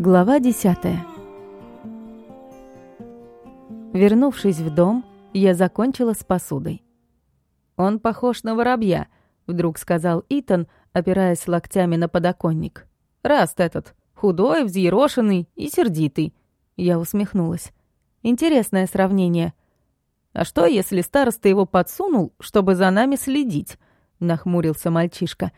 Глава десятая. Вернувшись в дом, я закончила с посудой. «Он похож на воробья», — вдруг сказал Итан, опираясь локтями на подоконник. «Раст этот, худой, взъерошенный и сердитый». Я усмехнулась. «Интересное сравнение». «А что, если староста его подсунул, чтобы за нами следить?» — нахмурился мальчишка.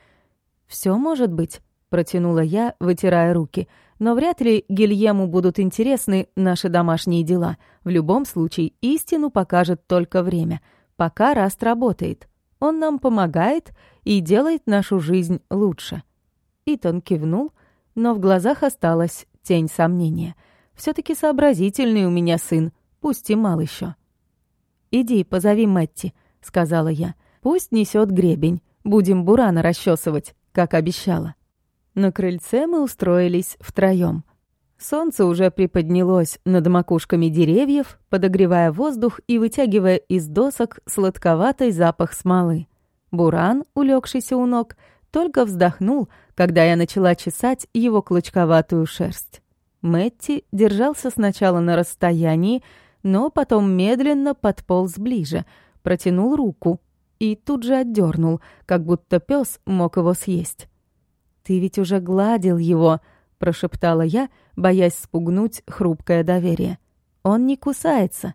«Всё может быть», — протянула я, вытирая руки. «Но вряд ли Гильему будут интересны наши домашние дела. В любом случае, истину покажет только время. Пока Раст работает. Он нам помогает и делает нашу жизнь лучше». Итан кивнул, но в глазах осталась тень сомнения. все таки сообразительный у меня сын, пусть и мал еще. «Иди, позови Мэтти», — сказала я. «Пусть несет гребень. Будем бурана расчесывать, как обещала». На крыльце мы устроились втроем. Солнце уже приподнялось над макушками деревьев, подогревая воздух и вытягивая из досок сладковатый запах смолы. Буран, улегшийся у ног, только вздохнул, когда я начала чесать его клочковатую шерсть. Мэтти держался сначала на расстоянии, но потом медленно подполз ближе, протянул руку и тут же отдернул, как будто пес мог его съесть. «Ты ведь уже гладил его», — прошептала я, боясь спугнуть хрупкое доверие. «Он не кусается».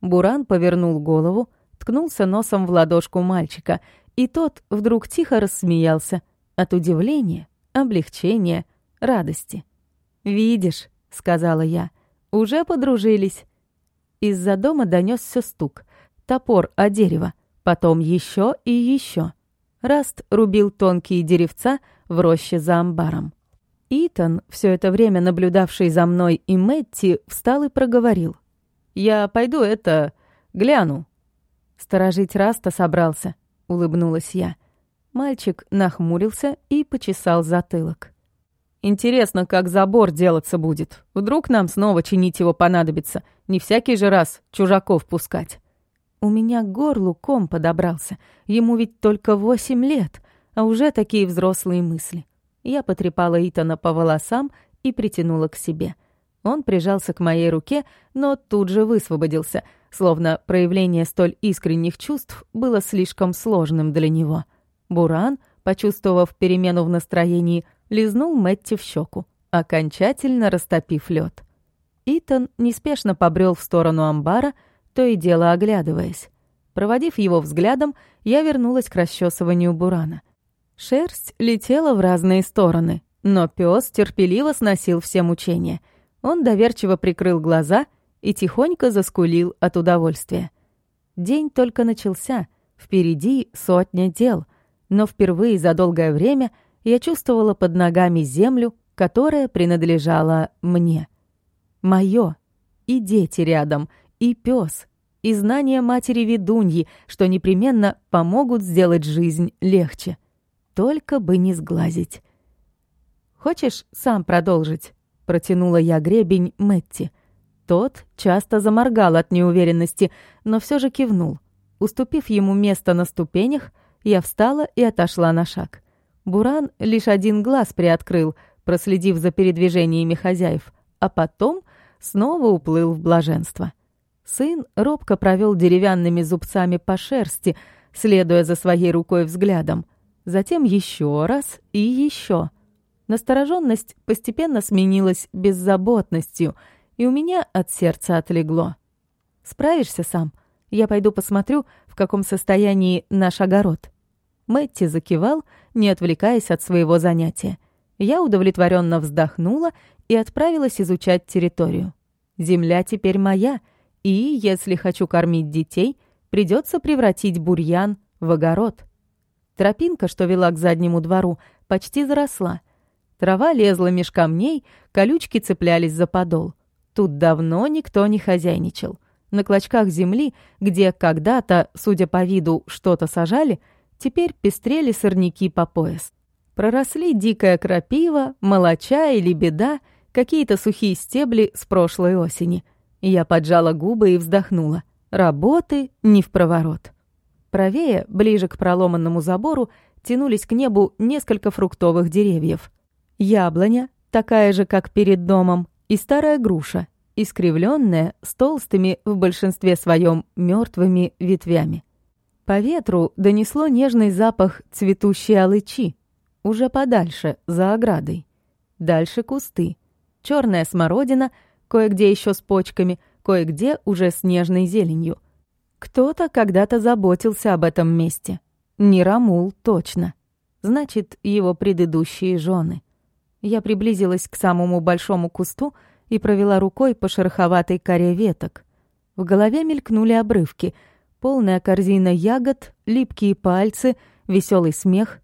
Буран повернул голову, ткнулся носом в ладошку мальчика, и тот вдруг тихо рассмеялся от удивления, облегчения, радости. «Видишь», — сказала я, — «уже подружились». Из-за дома донесся стук. Топор о дерево, потом еще и еще. Раст рубил тонкие деревца в роще за амбаром. Итан, все это время наблюдавший за мной и Мэтти, встал и проговорил. «Я пойду это... гляну». «Сторожить Раста собрался», — улыбнулась я. Мальчик нахмурился и почесал затылок. «Интересно, как забор делаться будет. Вдруг нам снова чинить его понадобится. Не всякий же раз чужаков пускать». У меня горлу ком подобрался. Ему ведь только восемь лет а уже такие взрослые мысли. Я потрепала Итана по волосам и притянула к себе. Он прижался к моей руке, но тут же высвободился, словно проявление столь искренних чувств было слишком сложным для него. Буран, почувствовав перемену в настроении, лизнул Мэтти в щеку, окончательно растопив лед. Итан неспешно побрел в сторону амбара, то и дело оглядываясь. Проводив его взглядом, я вернулась к расчесыванию Бурана — Шерсть летела в разные стороны, но пес терпеливо сносил все мучения. Он доверчиво прикрыл глаза и тихонько заскулил от удовольствия. День только начался, впереди сотня дел, но впервые за долгое время я чувствовала под ногами землю, которая принадлежала мне. Моё. И дети рядом, и пес, и знания матери-ведуньи, что непременно помогут сделать жизнь легче. Только бы не сглазить. «Хочешь сам продолжить?» — протянула я гребень Мэтти. Тот часто заморгал от неуверенности, но все же кивнул. Уступив ему место на ступенях, я встала и отошла на шаг. Буран лишь один глаз приоткрыл, проследив за передвижениями хозяев, а потом снова уплыл в блаженство. Сын робко провел деревянными зубцами по шерсти, следуя за своей рукой взглядом — затем еще раз и еще. Настороженность постепенно сменилась беззаботностью, и у меня от сердца отлегло. «Справишься сам? Я пойду посмотрю, в каком состоянии наш огород». Мэтти закивал, не отвлекаясь от своего занятия. Я удовлетворенно вздохнула и отправилась изучать территорию. Земля теперь моя, и, если хочу кормить детей, придется превратить бурьян в огород. Тропинка, что вела к заднему двору, почти заросла. Трава лезла меж камней, колючки цеплялись за подол. Тут давно никто не хозяйничал. На клочках земли, где когда-то, судя по виду, что-то сажали, теперь пестрели сорняки по пояс. Проросли дикая крапива, молоча или беда, какие-то сухие стебли с прошлой осени. Я поджала губы и вздохнула. Работы не в проворот. Правее, ближе к проломанному забору, тянулись к небу несколько фруктовых деревьев. Яблоня, такая же, как перед домом, и старая груша, искривленная, с толстыми, в большинстве своем, мертвыми ветвями. По ветру донесло нежный запах цветущей алычи, уже подальше, за оградой. Дальше кусты. Черная смородина, кое-где еще с почками, кое-где уже с нежной зеленью. Кто-то когда-то заботился об этом месте. Не Рамул, точно. Значит, его предыдущие жены. Я приблизилась к самому большому кусту и провела рукой по шероховатой коре веток. В голове мелькнули обрывки. Полная корзина ягод, липкие пальцы, веселый смех.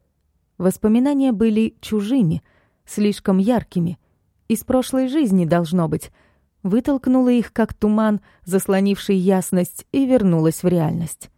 Воспоминания были чужими, слишком яркими. Из прошлой жизни должно быть. Вытолкнула их, как туман, заслонивший ясность, и вернулась в реальность.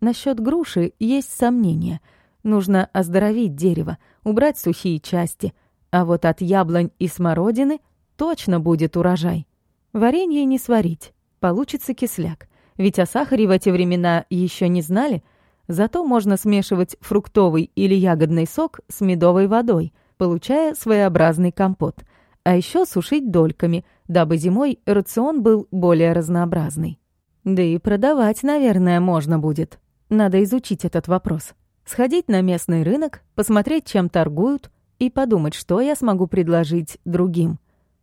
Насчет груши есть сомнения. Нужно оздоровить дерево, убрать сухие части. А вот от яблонь и смородины точно будет урожай. Варенье не сварить, получится кисляк. Ведь о сахаре в эти времена еще не знали. Зато можно смешивать фруктовый или ягодный сок с медовой водой, получая своеобразный компот. А еще сушить дольками, дабы зимой рацион был более разнообразный. Да и продавать, наверное, можно будет. Надо изучить этот вопрос. Сходить на местный рынок, посмотреть, чем торгуют, и подумать, что я смогу предложить другим.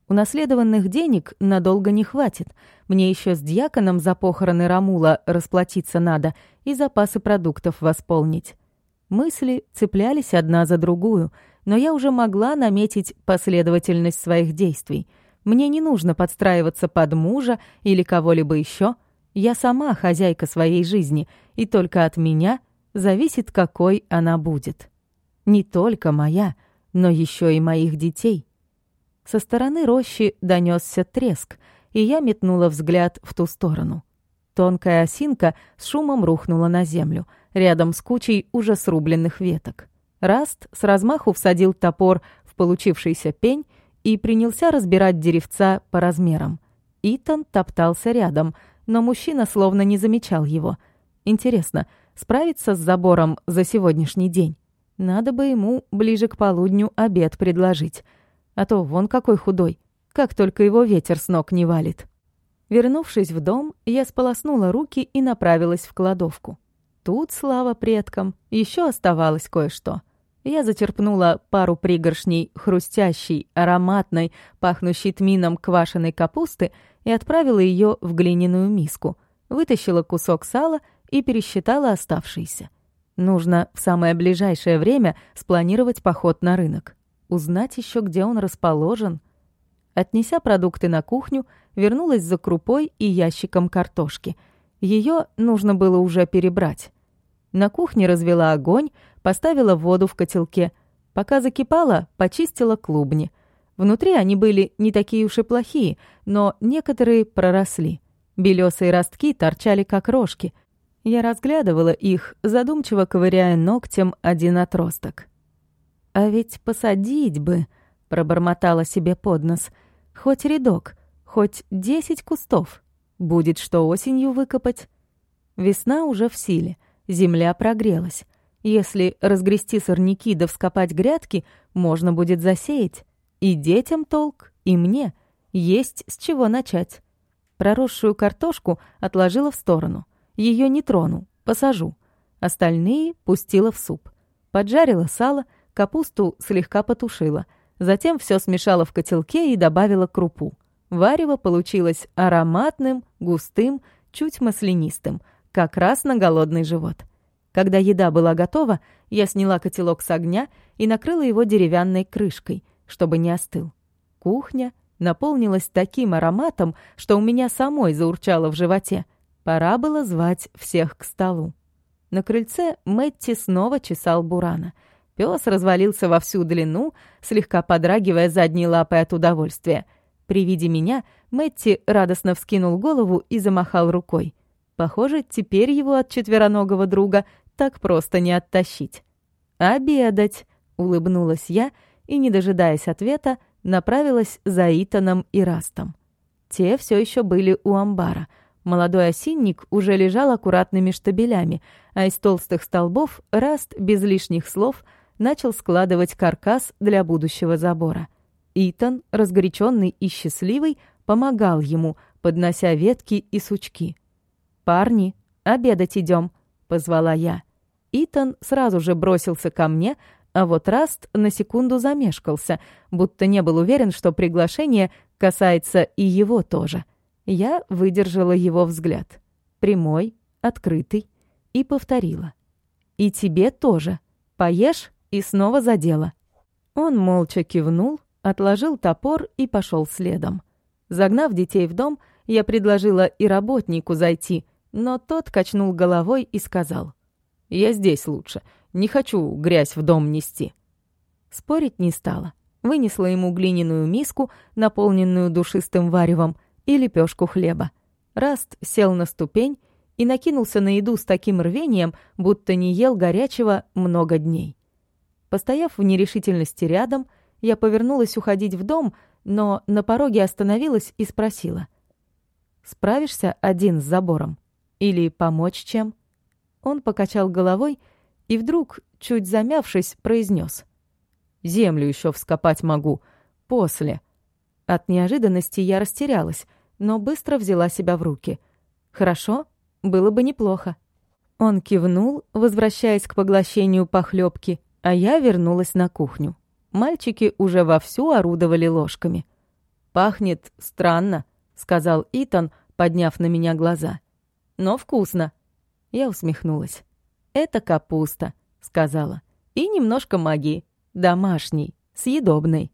Унаследованных денег надолго не хватит. Мне еще с дьяконом за похороны Рамула расплатиться надо и запасы продуктов восполнить. Мысли цеплялись одна за другую, но я уже могла наметить последовательность своих действий. Мне не нужно подстраиваться под мужа или кого-либо еще. Я сама хозяйка своей жизни, и только от меня зависит, какой она будет. Не только моя, но еще и моих детей. Со стороны рощи донесся треск, и я метнула взгляд в ту сторону. Тонкая осинка с шумом рухнула на землю, рядом с кучей уже срубленных веток. Раст с размаху всадил топор в получившийся пень и принялся разбирать деревца по размерам. Итан топтался рядом, но мужчина словно не замечал его. Интересно, справиться с забором за сегодняшний день? Надо бы ему ближе к полудню обед предложить — а то вон какой худой, как только его ветер с ног не валит. Вернувшись в дом, я сполоснула руки и направилась в кладовку. Тут, слава предкам, еще оставалось кое-что. Я зачерпнула пару пригоршней хрустящей, ароматной, пахнущей тмином квашеной капусты и отправила ее в глиняную миску, вытащила кусок сала и пересчитала оставшиеся. Нужно в самое ближайшее время спланировать поход на рынок. Узнать еще, где он расположен. Отнеся продукты на кухню, вернулась за крупой и ящиком картошки. Ее нужно было уже перебрать. На кухне развела огонь, поставила воду в котелке. Пока закипала, почистила клубни. Внутри они были не такие уж и плохие, но некоторые проросли. Белесые ростки торчали как рожки. Я разглядывала их, задумчиво ковыряя ногтем один отросток. «А ведь посадить бы», — пробормотала себе под нос, — «хоть рядок, хоть десять кустов. Будет что осенью выкопать». Весна уже в силе, земля прогрелась. Если разгрести сорняки да вскопать грядки, можно будет засеять. И детям толк, и мне. Есть с чего начать. Проросшую картошку отложила в сторону. Ее не трону, посажу. Остальные пустила в суп. Поджарила сало — Капусту слегка потушила. Затем все смешала в котелке и добавила крупу. Варево получилось ароматным, густым, чуть маслянистым, как раз на голодный живот. Когда еда была готова, я сняла котелок с огня и накрыла его деревянной крышкой, чтобы не остыл. Кухня наполнилась таким ароматом, что у меня самой заурчало в животе. Пора было звать всех к столу. На крыльце Мэтти снова чесал Бурана — Пес развалился во всю длину, слегка подрагивая задней лапой от удовольствия. При виде меня Мэтти радостно вскинул голову и замахал рукой. Похоже, теперь его от четвероногого друга так просто не оттащить. «Обедать!» — улыбнулась я и, не дожидаясь ответа, направилась за Итаном и Растом. Те все еще были у амбара. Молодой осинник уже лежал аккуратными штабелями, а из толстых столбов Раст без лишних слов — начал складывать каркас для будущего забора. Итан, разгоряченный и счастливый, помогал ему, поднося ветки и сучки. «Парни, обедать идем», — позвала я. Итан сразу же бросился ко мне, а вот Раст на секунду замешкался, будто не был уверен, что приглашение касается и его тоже. Я выдержала его взгляд. Прямой, открытый, и повторила. «И тебе тоже. Поешь и снова за дело». Он молча кивнул, отложил топор и пошел следом. Загнав детей в дом, я предложила и работнику зайти, но тот качнул головой и сказал. «Я здесь лучше. Не хочу грязь в дом нести». Спорить не стала. Вынесла ему глиняную миску, наполненную душистым варевом, и лепешку хлеба. Раст сел на ступень и накинулся на еду с таким рвением, будто не ел горячего много дней. Постояв в нерешительности рядом, я повернулась уходить в дом, но на пороге остановилась и спросила. «Справишься один с забором? Или помочь чем?» Он покачал головой и вдруг, чуть замявшись, произнес: «Землю еще вскопать могу. После». От неожиданности я растерялась, но быстро взяла себя в руки. «Хорошо, было бы неплохо». Он кивнул, возвращаясь к поглощению похлебки, а я вернулась на кухню. Мальчики уже вовсю орудовали ложками. «Пахнет странно», — сказал Итан, подняв на меня глаза. «Но вкусно». Я усмехнулась. «Это капуста», — сказала. «И немножко магии. Домашней, съедобной».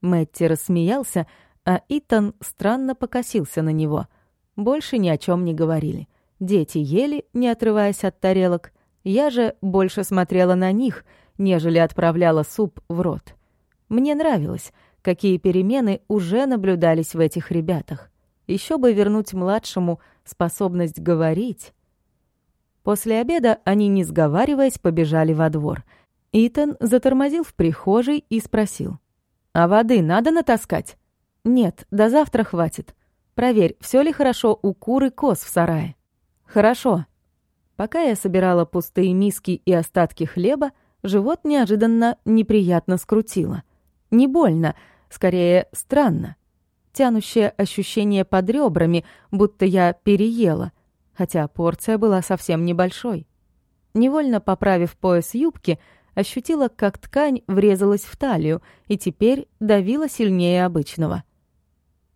Мэтти рассмеялся, а Итан странно покосился на него. Больше ни о чем не говорили. Дети ели, не отрываясь от тарелок. Я же больше смотрела на них, нежели отправляла суп в рот. Мне нравилось, какие перемены уже наблюдались в этих ребятах. Еще бы вернуть младшему способность говорить. После обеда они, не сговариваясь, побежали во двор. Итан затормозил в прихожей и спросил. «А воды надо натаскать?» «Нет, до завтра хватит. Проверь, все ли хорошо у куры коз в сарае». «Хорошо». Пока я собирала пустые миски и остатки хлеба, живот неожиданно неприятно скрутило. Не больно, скорее странно. Тянущее ощущение под ребрами, будто я переела — хотя порция была совсем небольшой. Невольно поправив пояс юбки, ощутила, как ткань врезалась в талию и теперь давила сильнее обычного.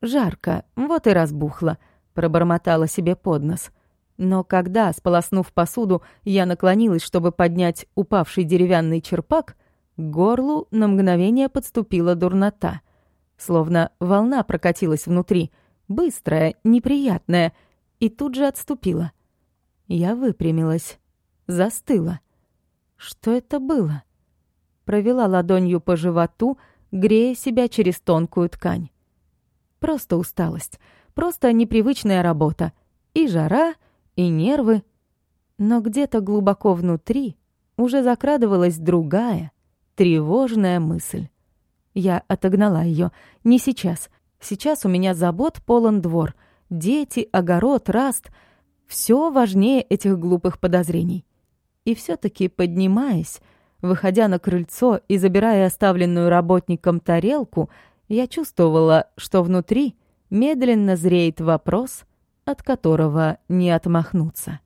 «Жарко, вот и разбухло», — пробормотала себе под нос. Но когда, сполоснув посуду, я наклонилась, чтобы поднять упавший деревянный черпак, к горлу на мгновение подступила дурнота. Словно волна прокатилась внутри, быстрая, неприятная — и тут же отступила. Я выпрямилась, застыла. Что это было? Провела ладонью по животу, грея себя через тонкую ткань. Просто усталость, просто непривычная работа. И жара, и нервы. Но где-то глубоко внутри уже закрадывалась другая, тревожная мысль. Я отогнала ее. Не сейчас. Сейчас у меня забот полон двор — дети, огород, раст — все важнее этих глупых подозрений. И все-таки, поднимаясь, выходя на крыльцо и забирая оставленную работником тарелку, я чувствовала, что внутри медленно зреет вопрос, от которого не отмахнуться.